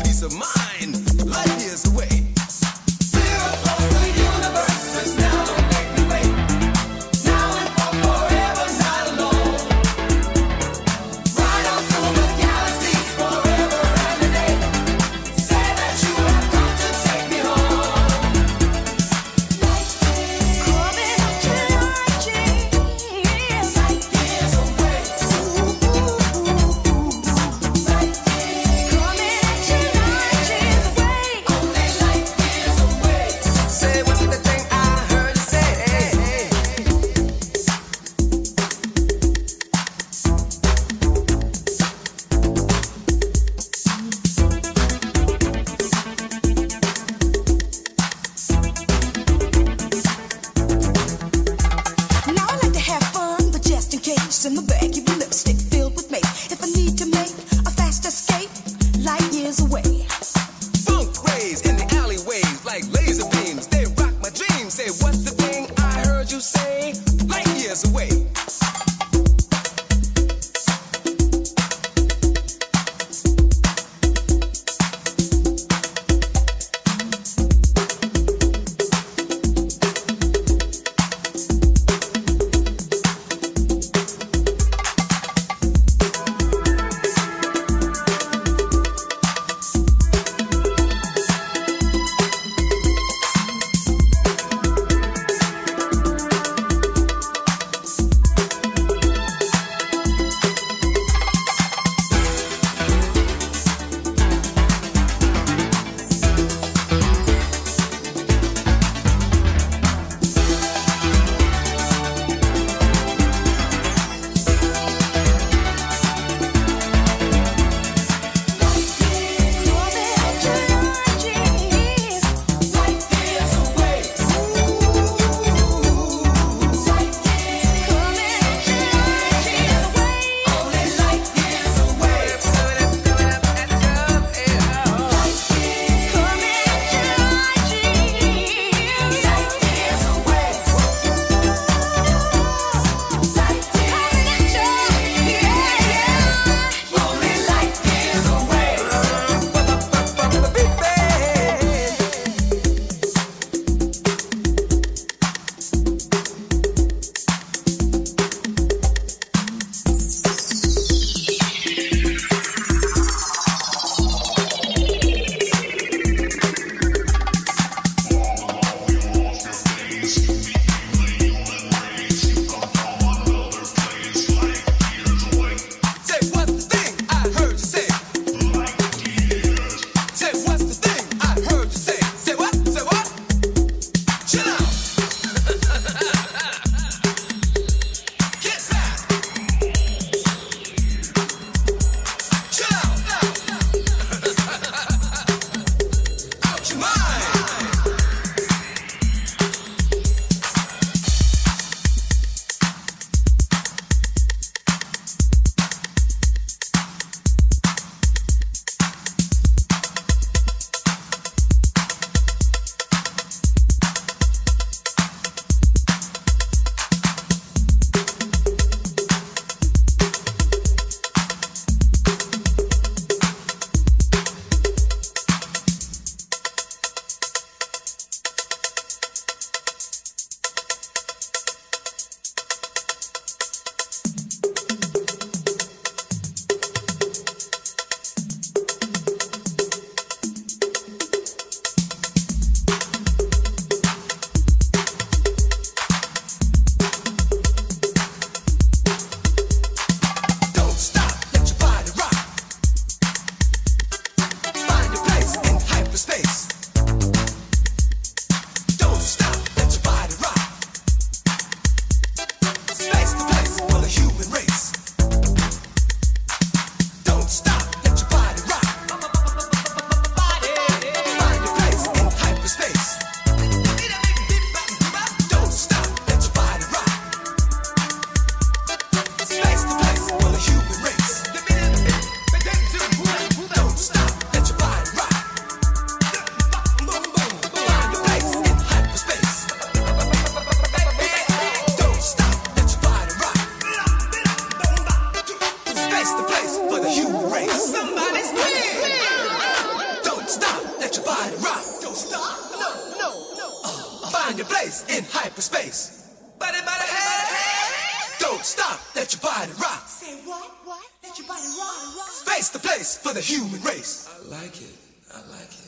peace of mind. Body, body, hey. Don't stop, let your body rock. Say what? What? Let your body rock. Space the place for the human race. I like it. I like it.